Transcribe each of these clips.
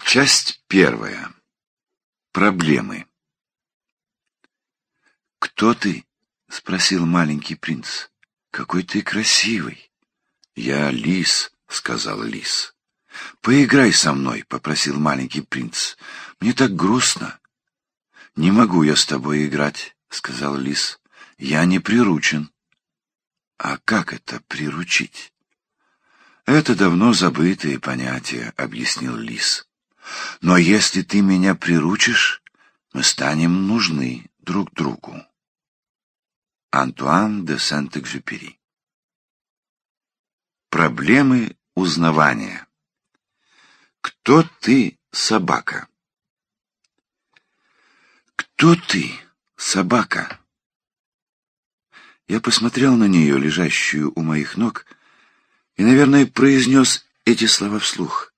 Часть первая. Проблемы. «Кто ты?» — спросил маленький принц. «Какой ты красивый!» «Я лис», — сказал лис. «Поиграй со мной», — попросил маленький принц. «Мне так грустно». «Не могу я с тобой играть», — сказал лис. «Я не приручен». «А как это приручить?» «Это давно забытые понятия», — объяснил лис. «Но если ты меня приручишь, мы станем нужны друг другу». Антуан де Сент-Экзюпери Проблемы узнавания Кто ты, собака? Кто ты, собака? Я посмотрел на нее, лежащую у моих ног, и, наверное, произнес эти слова вслух,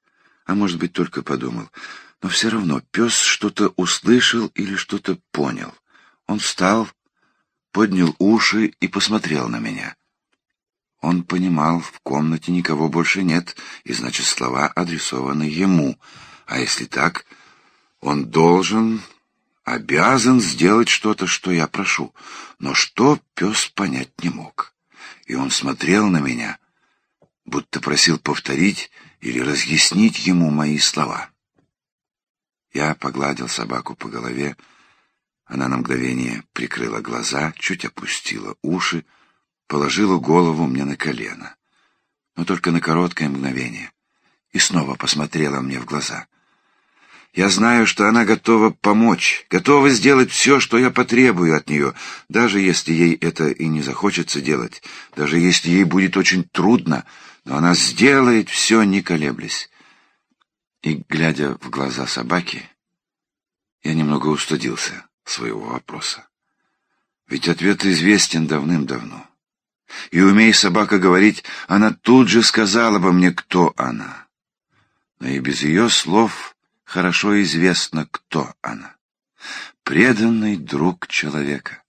а может быть, только подумал. Но все равно пес что-то услышал или что-то понял. Он встал, поднял уши и посмотрел на меня. Он понимал, в комнате никого больше нет, и значит, слова адресованы ему. А если так, он должен, обязан сделать что-то, что я прошу. Но что пес понять не мог. И он смотрел на меня, будто просил повторить или разъяснить ему мои слова. Я погладил собаку по голове, она на мгновение прикрыла глаза, чуть опустила уши, положила голову мне на колено. Но только на короткое мгновение. И снова посмотрела мне в глаза. Я знаю, что она готова помочь, готова сделать все, что я потребую от нее, даже если ей это и не захочется делать, даже если ей будет очень трудно, но она сделает все, не колеблясь. И, глядя в глаза собаки, я немного устыдился своего вопроса. Ведь ответ известен давным-давно. И умей собака говорить, она тут же сказала бы мне, кто она. Но и без ее слов хорошо известно, кто она. Преданный друг человека,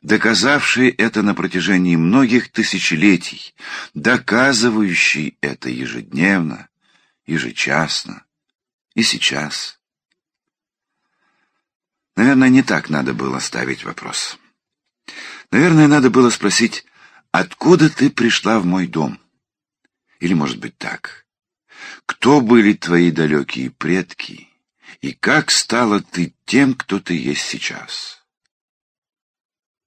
доказавший это на протяжении многих тысячелетий, доказывающий это ежедневно, ежечасно и сейчас. Наверное, не так надо было ставить вопрос. Наверное, надо было спросить, откуда ты пришла в мой дом? Или, может быть, так. Кто были твои далекие предки? И как стала ты тем, кто ты есть сейчас?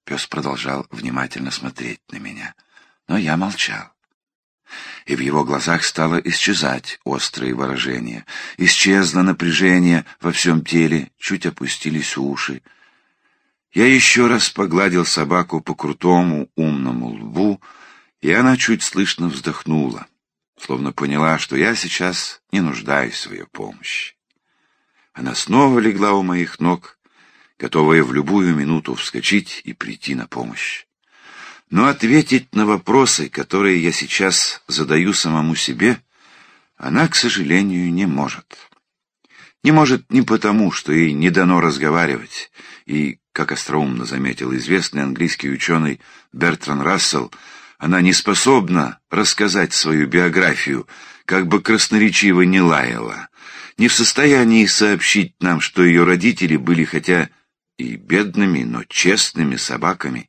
Пес продолжал внимательно смотреть на меня, но я молчал и в его глазах стало исчезать острые выражения. Исчезло напряжение во всем теле, чуть опустились уши. Я еще раз погладил собаку по крутому умному лбу, и она чуть слышно вздохнула, словно поняла, что я сейчас не нуждаюсь в ее помощи. Она снова легла у моих ног, готовая в любую минуту вскочить и прийти на помощь. Но ответить на вопросы, которые я сейчас задаю самому себе, она, к сожалению, не может. Не может не потому, что ей не дано разговаривать, и, как остроумно заметил известный английский ученый Бертран Рассел, она не способна рассказать свою биографию, как бы красноречиво не лаяла, не в состоянии сообщить нам, что ее родители были хотя и бедными, но честными собаками,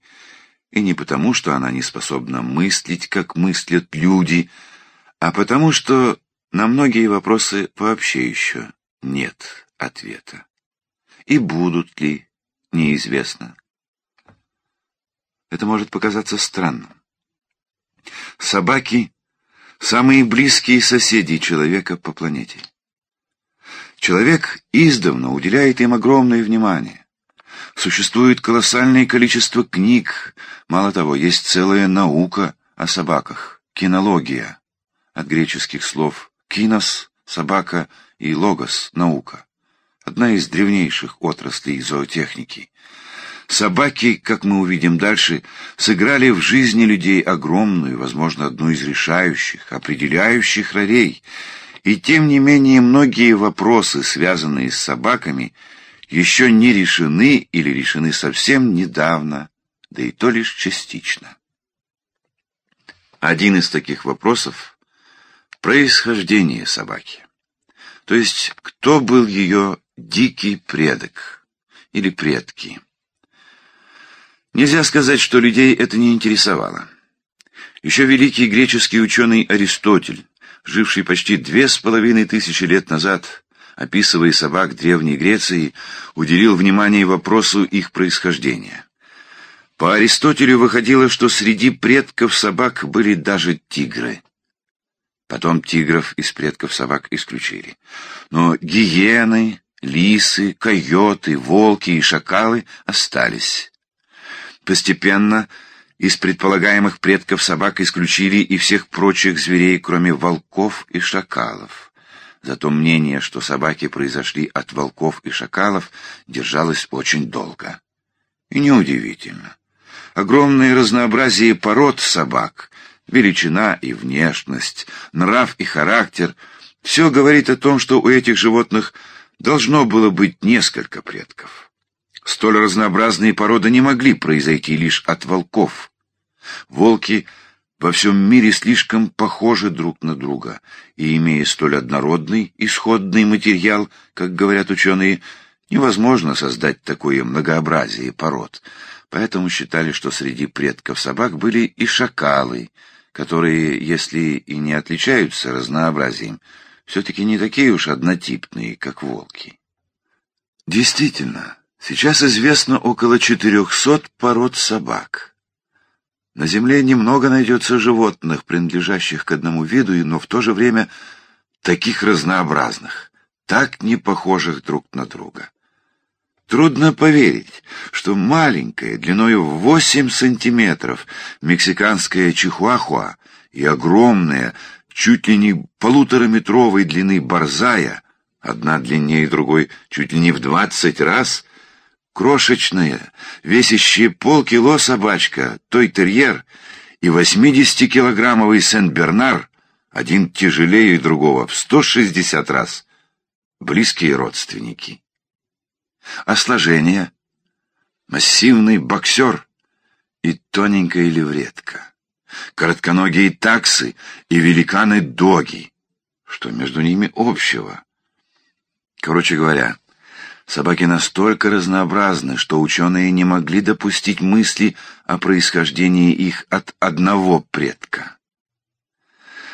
и не потому, что она не способна мыслить, как мыслят люди, а потому, что на многие вопросы вообще еще нет ответа. И будут ли, неизвестно. Это может показаться странным. Собаки — самые близкие соседи человека по планете. Человек издавна уделяет им огромное внимание. Существует колоссальное количество книг. Мало того, есть целая наука о собаках. Кинология. От греческих слов «кинос» — собака и «логос» — наука. Одна из древнейших отраслей зоотехники. Собаки, как мы увидим дальше, сыграли в жизни людей огромную, возможно, одну из решающих, определяющих ролей. И тем не менее многие вопросы, связанные с собаками, — еще не решены или решены совсем недавно, да и то лишь частично. Один из таких вопросов — происхождение собаки. То есть, кто был ее дикий предок или предки? Нельзя сказать, что людей это не интересовало. Еще великий греческий ученый Аристотель, живший почти две с половиной тысячи лет назад, описывая собак Древней Греции, уделил внимание вопросу их происхождения. По Аристотелю выходило, что среди предков собак были даже тигры. Потом тигров из предков собак исключили. Но гиены, лисы, койоты, волки и шакалы остались. Постепенно из предполагаемых предков собак исключили и всех прочих зверей, кроме волков и шакалов. Зато мнение, что собаки произошли от волков и шакалов, держалось очень долго. И неудивительно огромное разнообразие пород собак, величина и внешность, нрав и характер — все говорит о том, что у этих животных должно было быть несколько предков. Столь разнообразные породы не могли произойти лишь от волков. Волки во всем мире слишком похожи друг на друга, и, имея столь однородный, исходный материал, как говорят ученые, невозможно создать такое многообразие пород — Поэтому считали, что среди предков собак были и шакалы, которые, если и не отличаются разнообразием, все-таки не такие уж однотипные, как волки. Действительно, сейчас известно около 400 пород собак. На Земле немного найдется животных, принадлежащих к одному виду, но в то же время таких разнообразных, так не похожих друг на друга. Трудно поверить, что маленькая, длиной в 8 сантиметров, мексиканская чихуахуа и огромная, чуть ли не полутораметровой длины борзая, одна длиннее другой чуть ли не в 20 раз, крошечная, весящая полкило собачка, той терьер, и 80-килограммовый Сен-Бернар, один тяжелее другого в 160 раз, близкие родственники а сложение — массивный боксер и тоненькая левретка, коротконогие таксы и великаны-доги. Что между ними общего? Короче говоря, собаки настолько разнообразны, что ученые не могли допустить мысли о происхождении их от одного предка.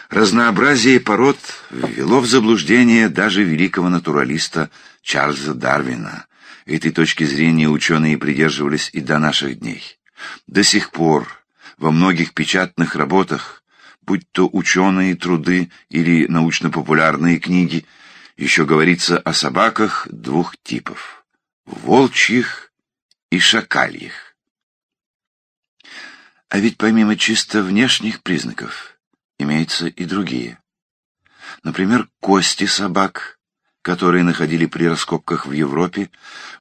Разнообразие пород ввело в заблуждение даже великого натуралиста Чарльза Дарвина, Этой точки зрения ученые придерживались и до наших дней. До сих пор во многих печатных работах, будь то ученые труды или научно-популярные книги, еще говорится о собаках двух типов — волчьих и шакальих. А ведь помимо чисто внешних признаков имеются и другие. Например, кости собак — которые находили при раскопках в Европе,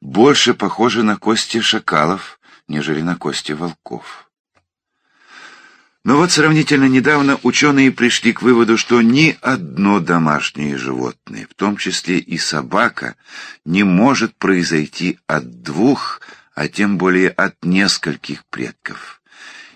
больше похожи на кости шакалов, нежели на кости волков. Но вот сравнительно недавно ученые пришли к выводу, что ни одно домашнее животное, в том числе и собака, не может произойти от двух, а тем более от нескольких предков.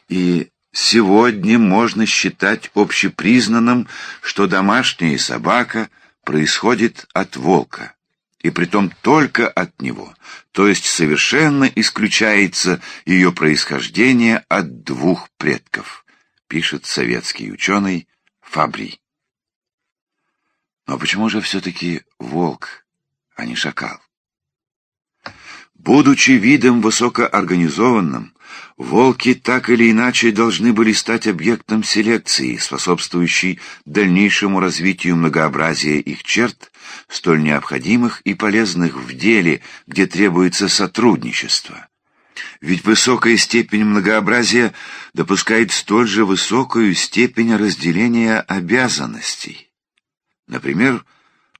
И сегодня можно считать общепризнанным, что домашняя собака — происходит от волка, и притом только от него, то есть совершенно исключается ее происхождение от двух предков, пишет советский ученый Фабри. Но почему же все-таки волк, а не шакал? Будучи видом высокоорганизованным, волки так или иначе должны были стать объектом селекции, способствующей дальнейшему развитию многообразия их черт, столь необходимых и полезных в деле, где требуется сотрудничество. Ведь высокая степень многообразия допускает столь же высокую степень разделения обязанностей. Например,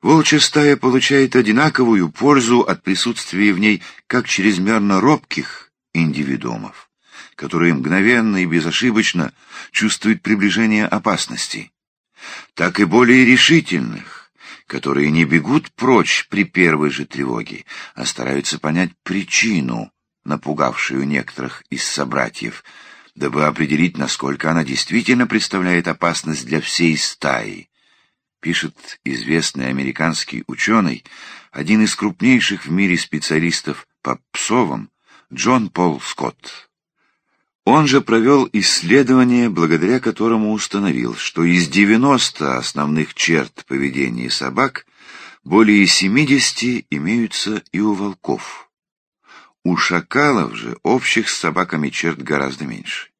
Волчья стая получает одинаковую пользу от присутствия в ней как чрезмерно робких индивидуумов, которые мгновенно и безошибочно чувствуют приближение опасности, так и более решительных, которые не бегут прочь при первой же тревоге, а стараются понять причину, напугавшую некоторых из собратьев, дабы определить, насколько она действительно представляет опасность для всей стаи пишет известный американский ученый, один из крупнейших в мире специалистов по псовым, Джон Пол Скотт. Он же провел исследование, благодаря которому установил, что из 90 основных черт поведения собак более 70 имеются и у волков. У шакалов же общих с собаками черт гораздо меньше.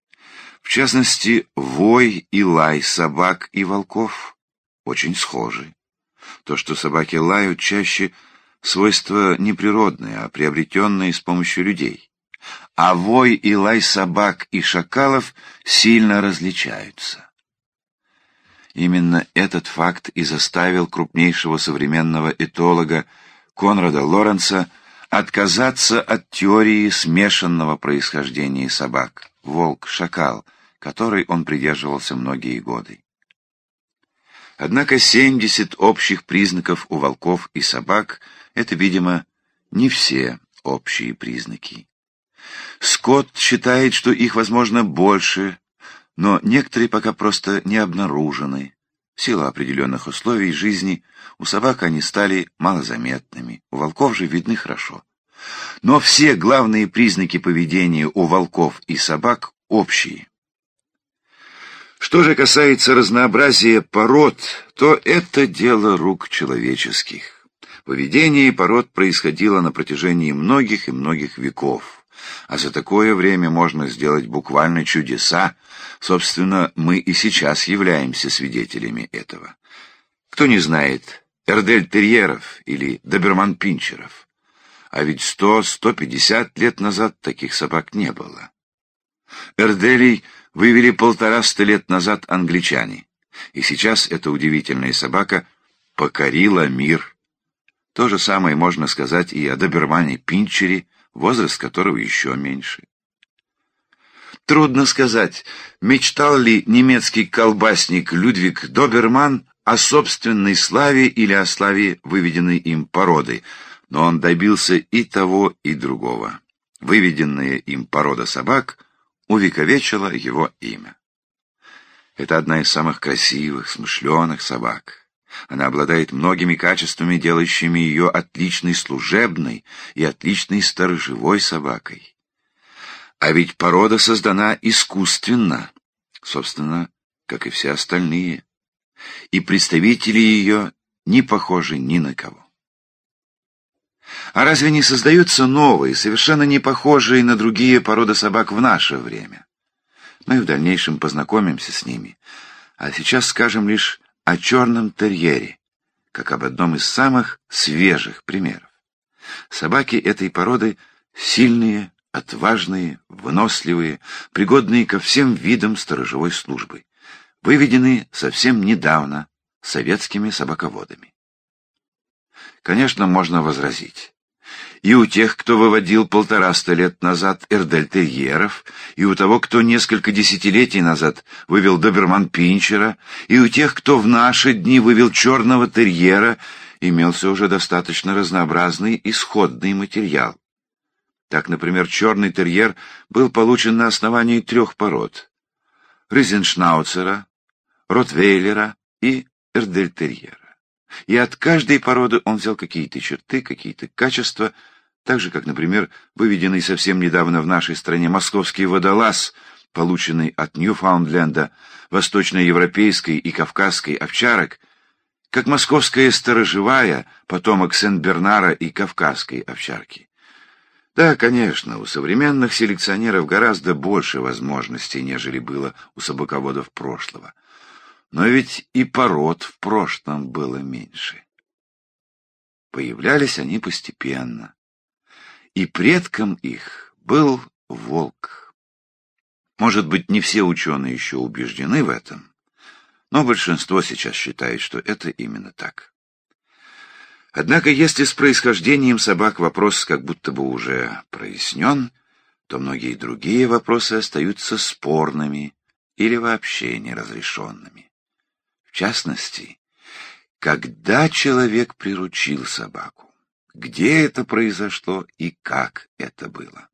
В частности, вой и лай собак и волков очень схожи. То, что собаки лают, чаще свойство неприродное, а приобретенное с помощью людей. А вой и лай собак и шакалов сильно различаются. Именно этот факт и заставил крупнейшего современного этолога Конрада Лоренца отказаться от теории смешанного происхождения собак волк-шакал, которой он придерживался многие годы. Однако 70 общих признаков у волков и собак — это, видимо, не все общие признаки. Скотт считает, что их, возможно, больше, но некоторые пока просто не обнаружены. В силу определенных условий жизни у собак они стали малозаметными, у волков же видны хорошо. Но все главные признаки поведения у волков и собак общие. Что же касается разнообразия пород, то это дело рук человеческих. Поведение пород происходило на протяжении многих и многих веков, а за такое время можно сделать буквально чудеса. Собственно, мы и сейчас являемся свидетелями этого. Кто не знает Эрдель-терьеров или доберман-пинчеров? А ведь сто-сто пятьдесят лет назад таких собак не было. Эрделей — вывели полтораста лет назад англичане, и сейчас эта удивительная собака покорила мир. То же самое можно сказать и о добермане Пинчере, возраст которого еще меньше. Трудно сказать, мечтал ли немецкий колбасник Людвиг Доберман о собственной славе или о славе выведенной им породы, но он добился и того, и другого. Выведенная им порода собак — увековечила его имя. Это одна из самых красивых, смышленых собак. Она обладает многими качествами, делающими ее отличной служебной и отличной сторожевой собакой. А ведь порода создана искусственно, собственно, как и все остальные, и представители ее не похожи ни на кого. А разве не создаются новые, совершенно не похожие на другие породы собак в наше время? Мы в дальнейшем познакомимся с ними, а сейчас скажем лишь о черном терьере, как об одном из самых свежих примеров. Собаки этой породы сильные, отважные, выносливые, пригодные ко всем видам сторожевой службы, выведены совсем недавно советскими собаководами. Конечно, можно возразить. И у тех, кто выводил полтораста лет назад эрдельтерьеров, и у того, кто несколько десятилетий назад вывел доберман-пинчера, и у тех, кто в наши дни вывел черного терьера, имелся уже достаточно разнообразный исходный материал. Так, например, черный терьер был получен на основании трех пород — Ризеншнауцера, Ротвейлера и Эрдельтерьера. И от каждой породы он взял какие-то черты, какие-то качества, так же, как, например, выведенный совсем недавно в нашей стране московский водолаз, полученный от Ньюфаундленда, восточноевропейской и кавказской овчарок, как московская сторожевая, потомок Сен-Бернара и кавказской овчарки. Да, конечно, у современных селекционеров гораздо больше возможностей, нежели было у собаководов прошлого. Но ведь и пород в прошлом было меньше. Появлялись они постепенно. И предком их был волк. Может быть, не все ученые еще убеждены в этом, но большинство сейчас считает, что это именно так. Однако, если с происхождением собак вопрос как будто бы уже прояснен, то многие другие вопросы остаются спорными или вообще неразрешенными. В частности, когда человек приручил собаку, где это произошло и как это было.